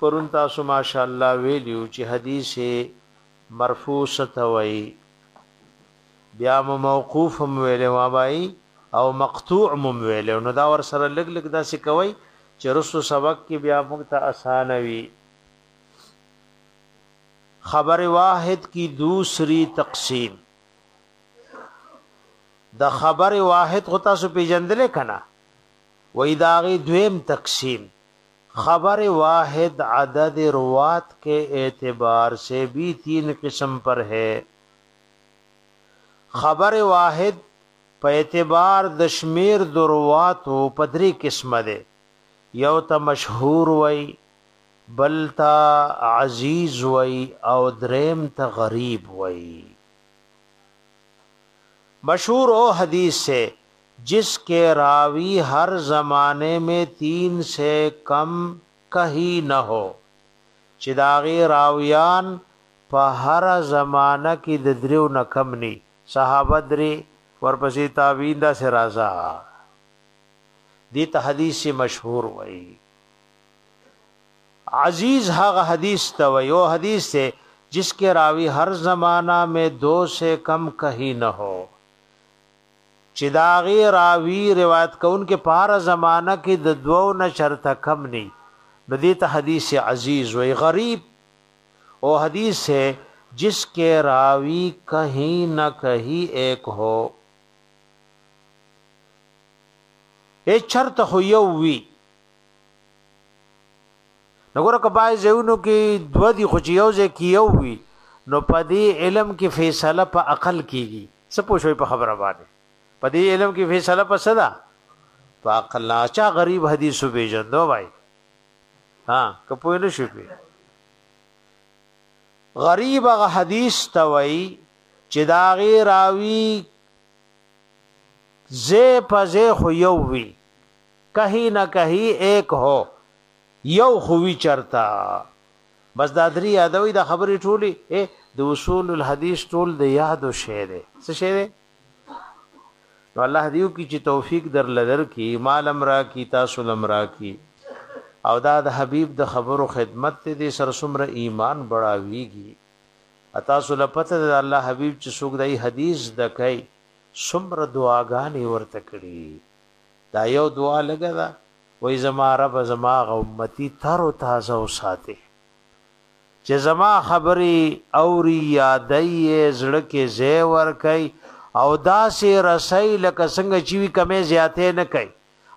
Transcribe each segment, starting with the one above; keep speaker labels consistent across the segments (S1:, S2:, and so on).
S1: پرون تاسو ماشاءالله ویلی وو چی حدیث مرفوع څه ته وایی بیا مو موقوف هم ویلی وو بای او مقطوع مو ویلی نو دا ور سره لګ لګ داسې کوي چې رسو سبق کې بیا موږ ته اسانه وي خبر واحد کی دوسری تقسیم د خبر واحد خو تاسو پیژندل کنا وای داغي دویم تقسیم خبر واحد عدد روات که اعتبار سه بی تین قسم پر هئ خبر واحد په اعتبار د شمیر د رواتو په درې قسمه دی یو ته مشهور وای بل ته عزیز وای او دریم ته غریب وای مشهور او حدیث سے جس کې راوي هر زمانه مې تين سه کم کهي نه هو چې د هغې راويان په هره زمانه کې د دريو نه کم ني، صحابه درې، ورپسې تابعين داسې راځه دې ته حديث مشهور وايي. عزيز هغه حديث ته وايي او حديث ته جس کې راوي هر زمانه مې دو سه کم کهي نه هو. چي د هغې راوي، روايت کوونکي، په هره زمانه کي د دوو نه چرته کم نه وي نو دې ته حديث عزيز وايي، غريب او حديث هي جس کي راوي کهين نه کهي ايک هو اي چرته خو يو وي. نګوره که بای زیونو کې دو دی خو چې یو ځای کې یو وي نو په دې علم کې فیصله په عقل کیږي څه پوښوي په خبره باندې په دې علم کې فیصله په څه ده په عقل نه چا غریب حدیث وبېژندو وای ها که پوه نه شي په غریب هغه حدیث ته وای چې دا غي راوي زه په زه خو یو وی کہیں نہ کہیں ایک هو یو خو وی چرته بس دا درې یادوي دا خبرې ټولي اے د اصول الحدیث ټول د یادو شی دی څه شی دی نو الله دیو کی چې توفیق در لدر کی مال امرا کی تاسو لمرا کی او دا د حبیب د خبرو خدمت ته دې سر سمره ایمان بڑاویږي اتا سول پته د الله حبیب چې څوک دای حدیث دکای سمره دعاګانې ورته کړي دا یو دعا لږه ده، وایي، زما ربه زما هغه امتي تر او تازه وساتې چې زما خبرې اوري، یادوي یې، زړه کې ځای ورکوي او داسې رسوي لکه څنګه چې وي کمې زیاتې نه کوي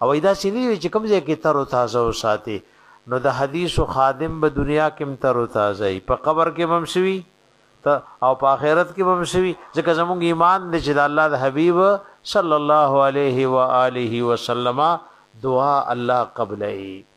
S1: او وایي داسې نه وي چې کوم ځای کې تر او تازه وساتې نو د حدیثو خادم به دنیا کې هم تر او تازه وي په قبر کې به هم څه وي ته او په آخرت کې به شوي ځکه زمونږ ایمان دی چې د الله د حبیب صلی الله علیه و آله وسلم دعا الله قبلې